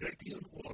Ready on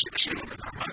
是不是有的？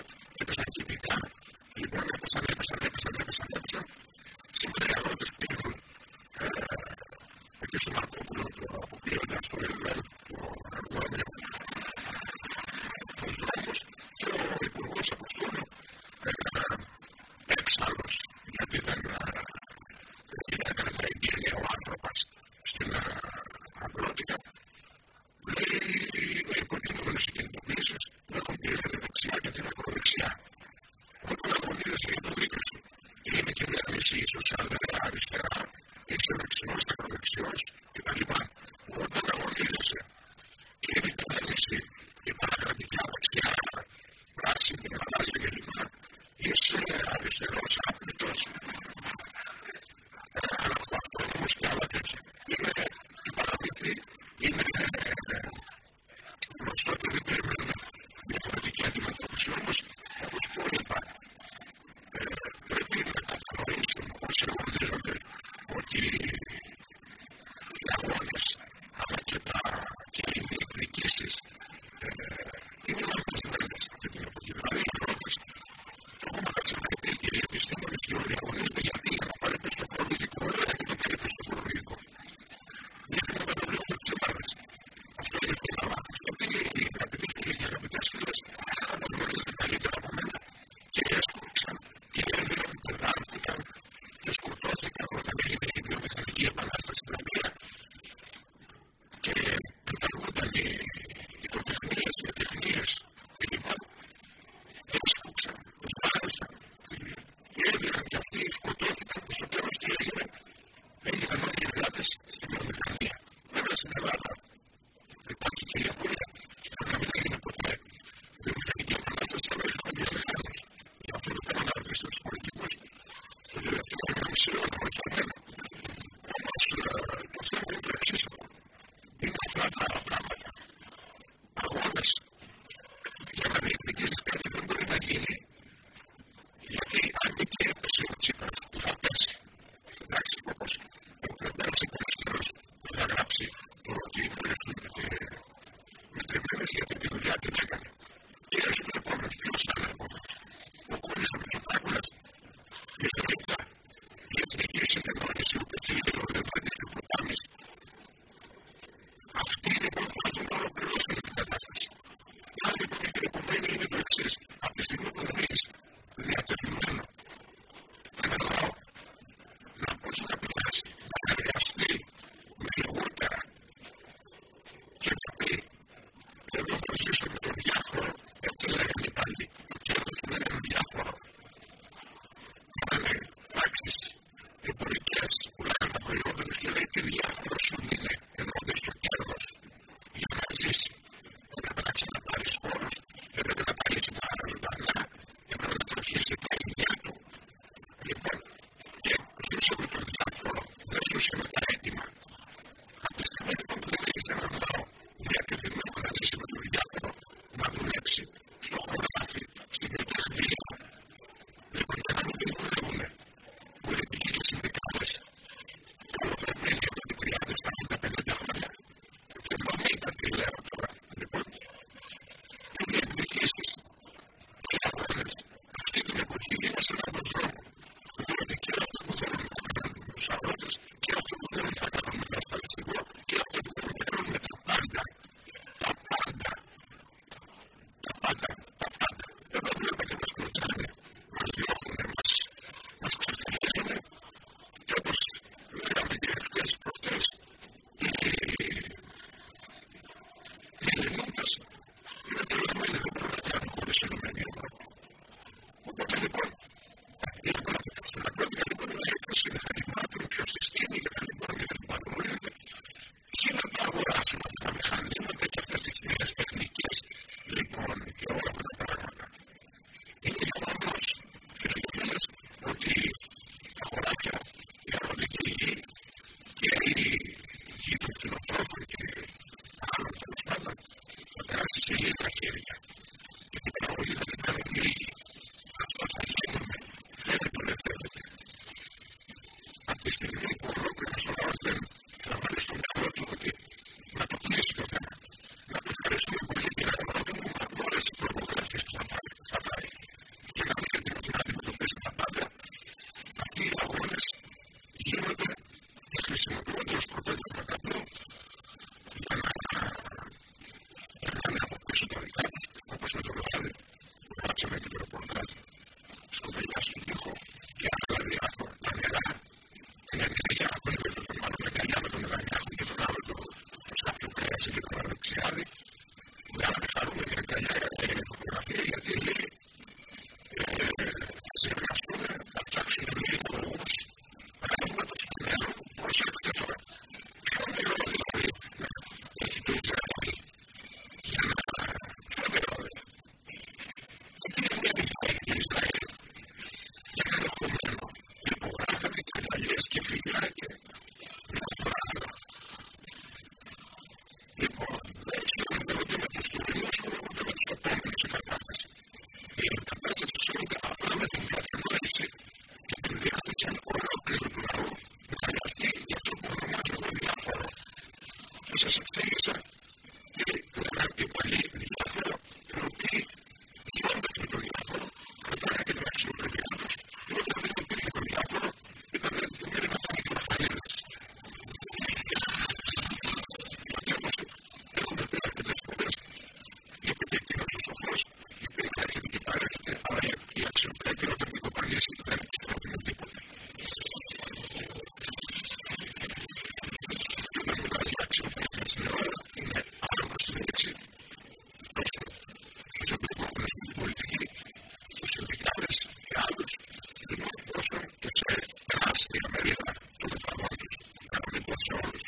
Yes, sir.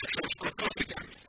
большой шкурков и камень.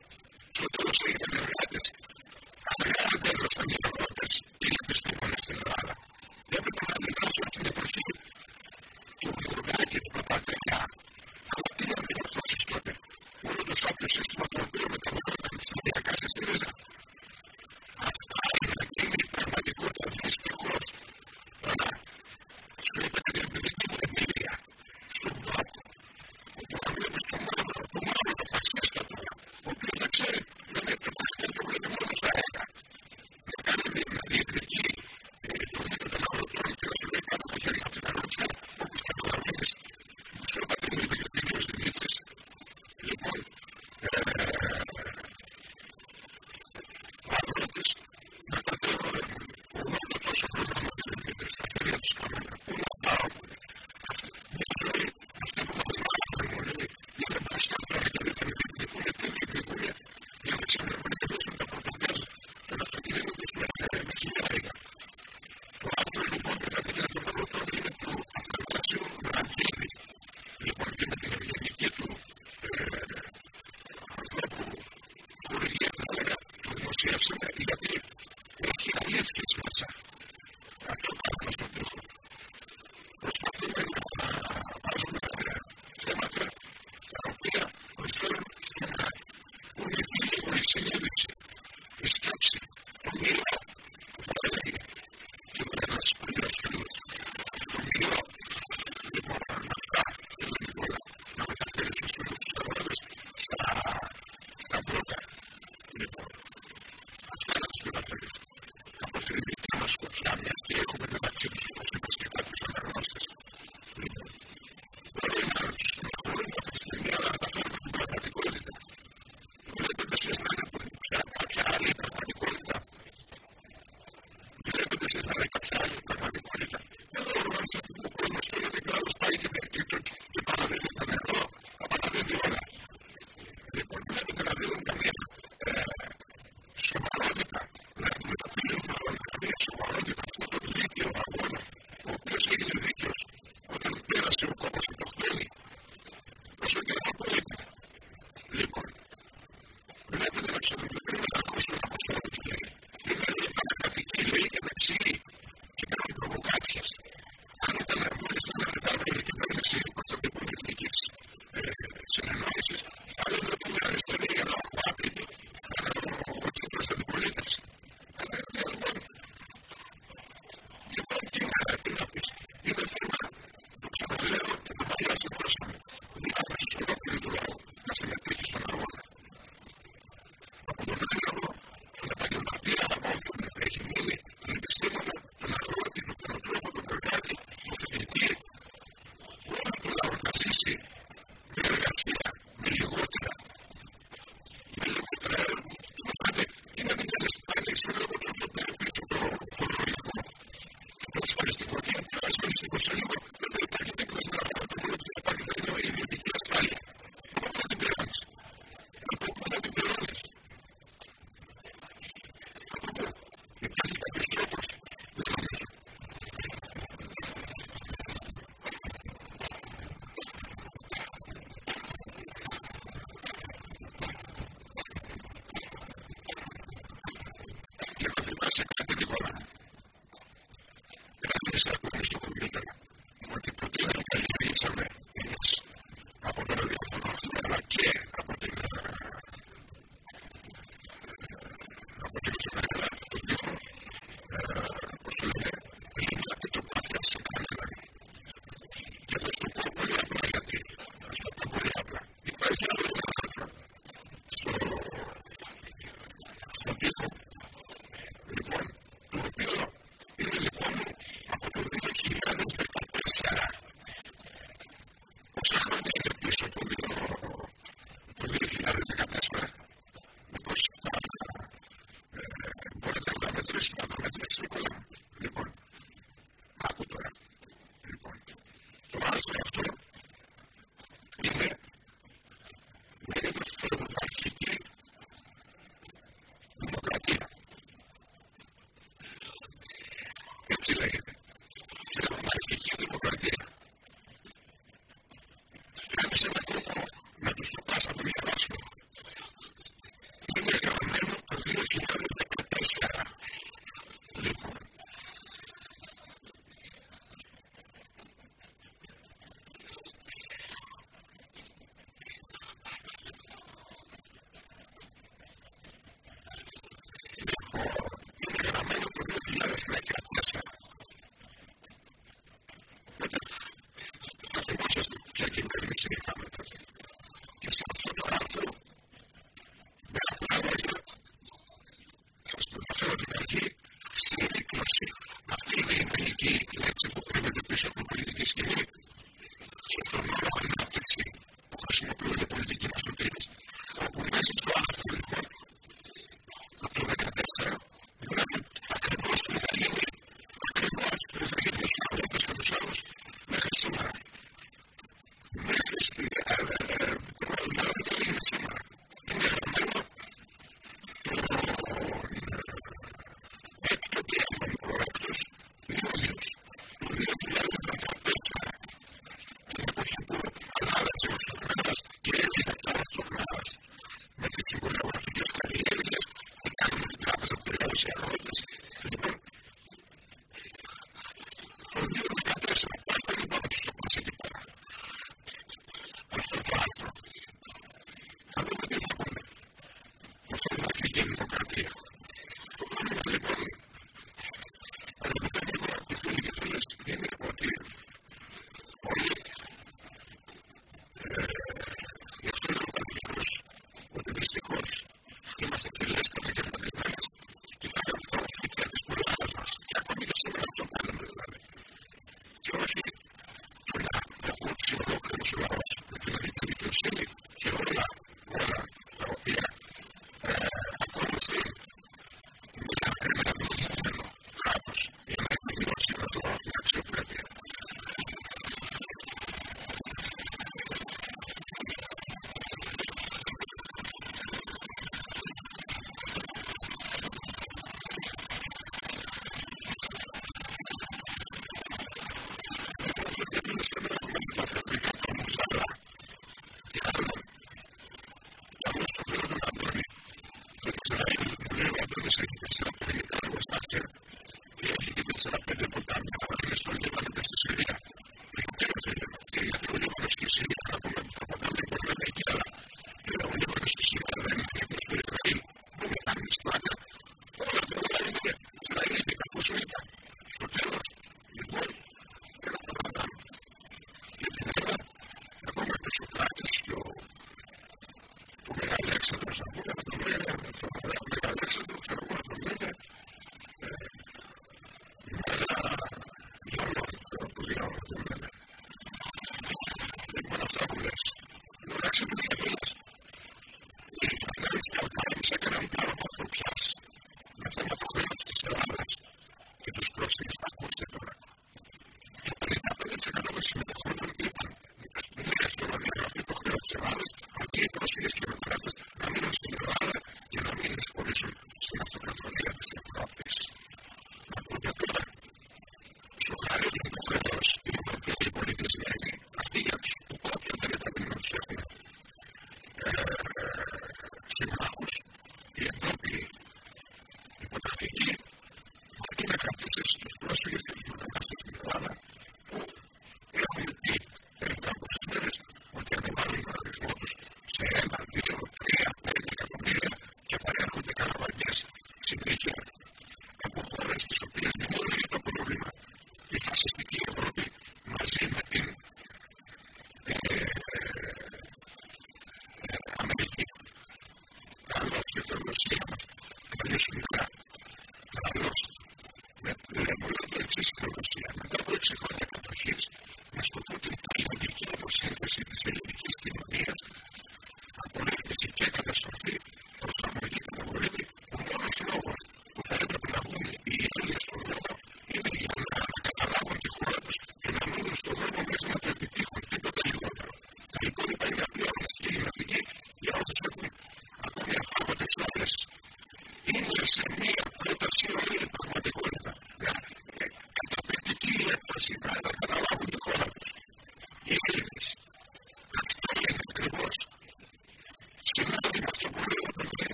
Чешина и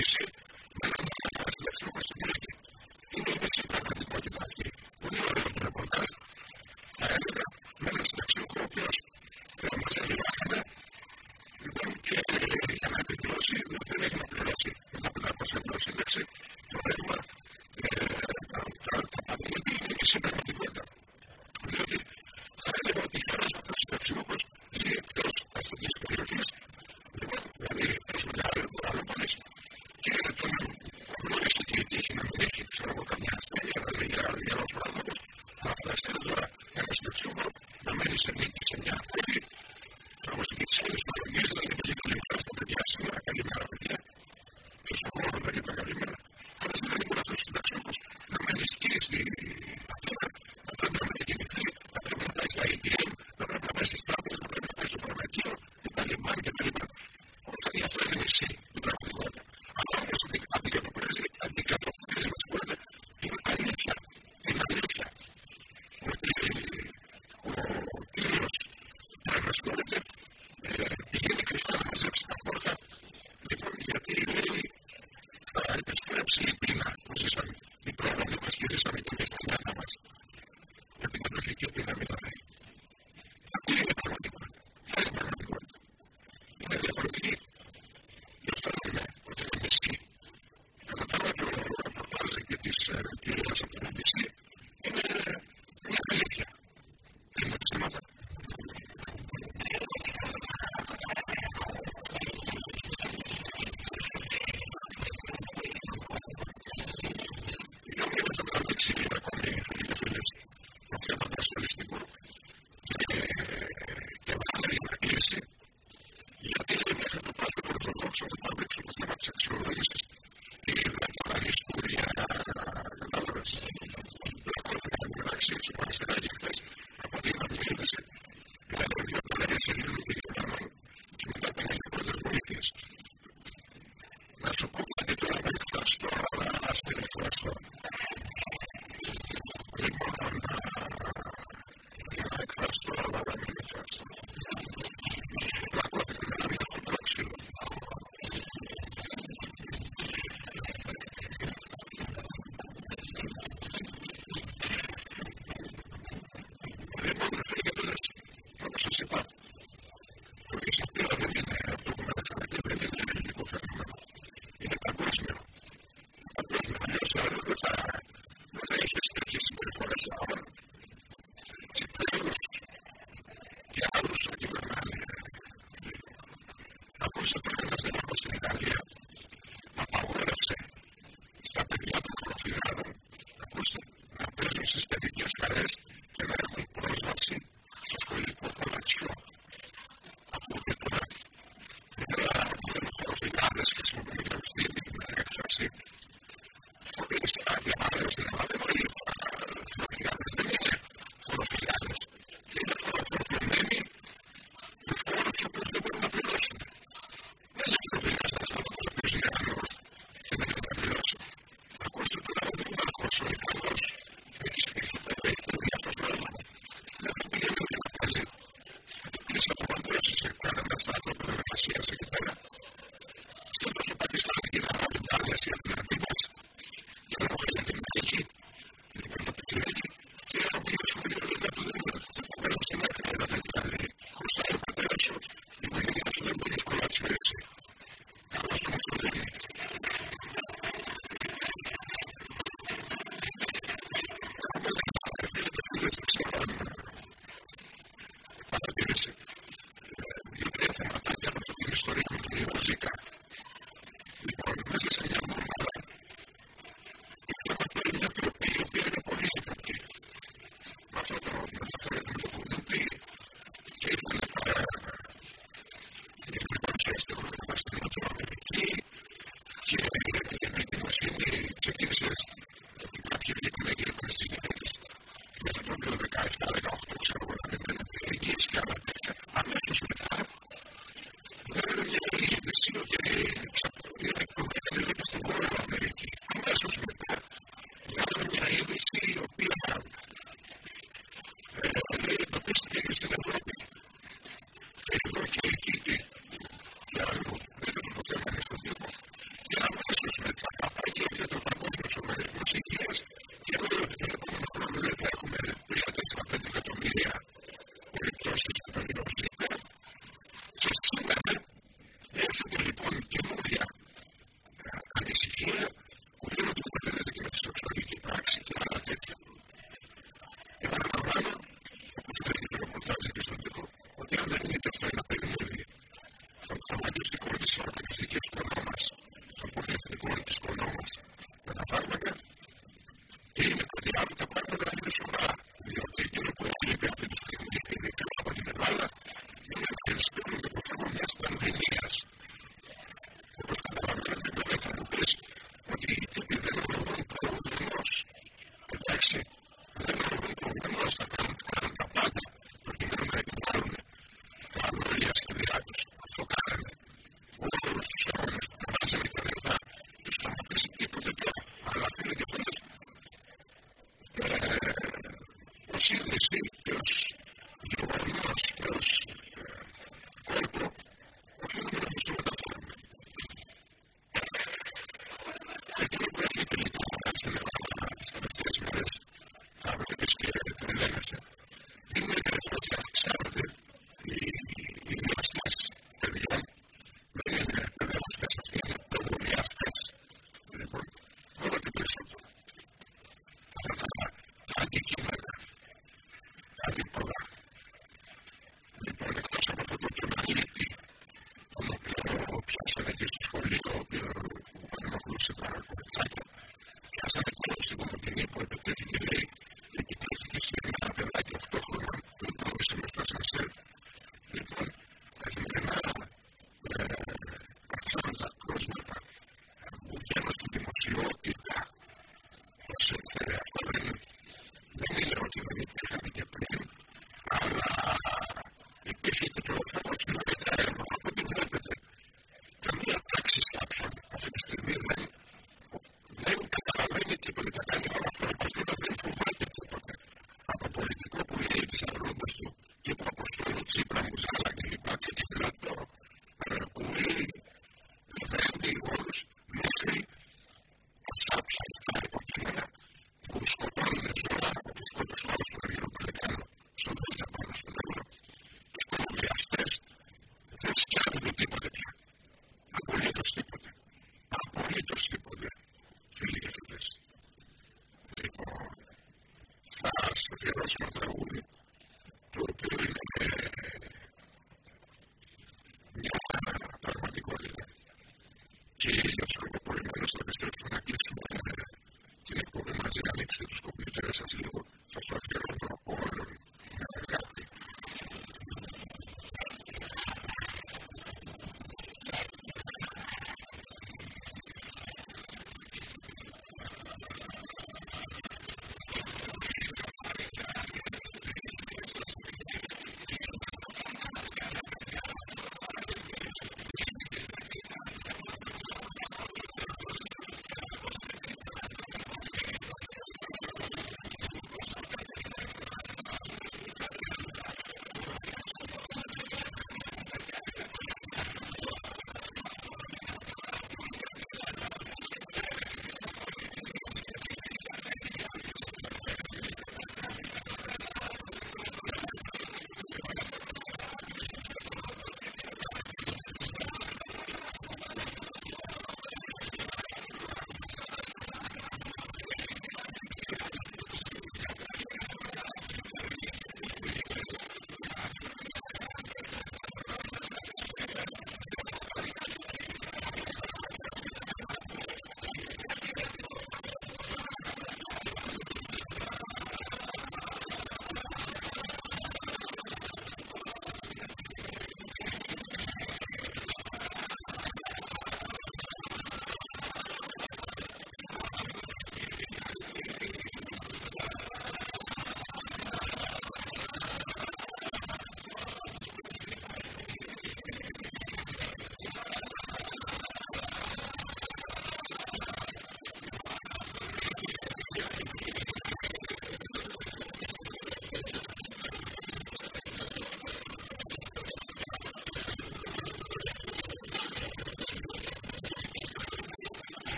you. should